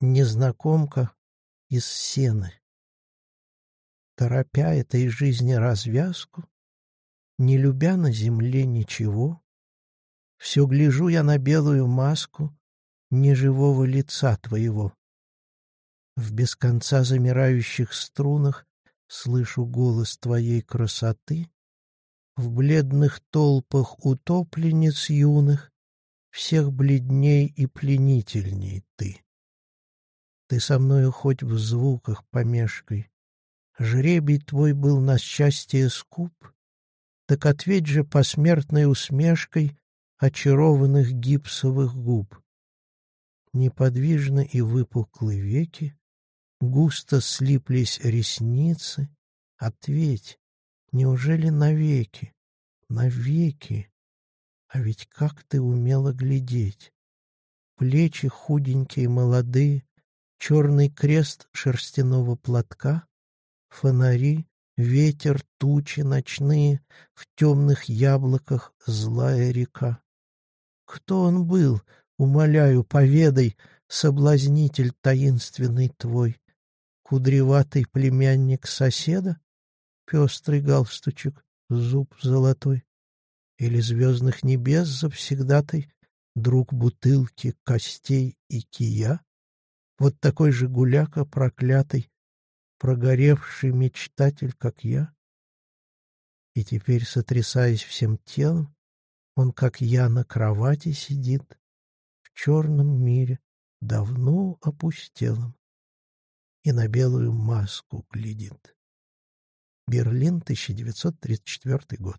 незнакомка из сены. Торопя этой жизни развязку, не любя на земле ничего, все гляжу я на белую маску неживого лица твоего. В без конца замирающих струнах слышу голос твоей красоты, в бледных толпах утопленниц юных всех бледней и пленительней ты. Ты со мною хоть в звуках помешкой. Жребий твой был на счастье скуп, так ответь же посмертной усмешкой очарованных гипсовых губ. Неподвижно и выпуклы веки, густо слиплись ресницы. Ответь, неужели навеки, навеки? А ведь как ты умела глядеть! Плечи худенькие, молодые, черный крест шерстяного платка, фонари, ветер, тучи ночные, в темных яблоках злая река. Кто он был, умоляю, поведай, соблазнитель таинственный твой? Кудреватый племянник соседа? Пестрый галстучек, зуб золотой? Или звездных небес завсегдатай, друг бутылки, костей и кия? Вот такой же гуляка проклятый, прогоревший мечтатель, как я? И теперь, сотрясаясь всем телом, он, как я, на кровати сидит, в черном мире, давно опустелом, и на белую маску глядит. Берлин, 1934 год.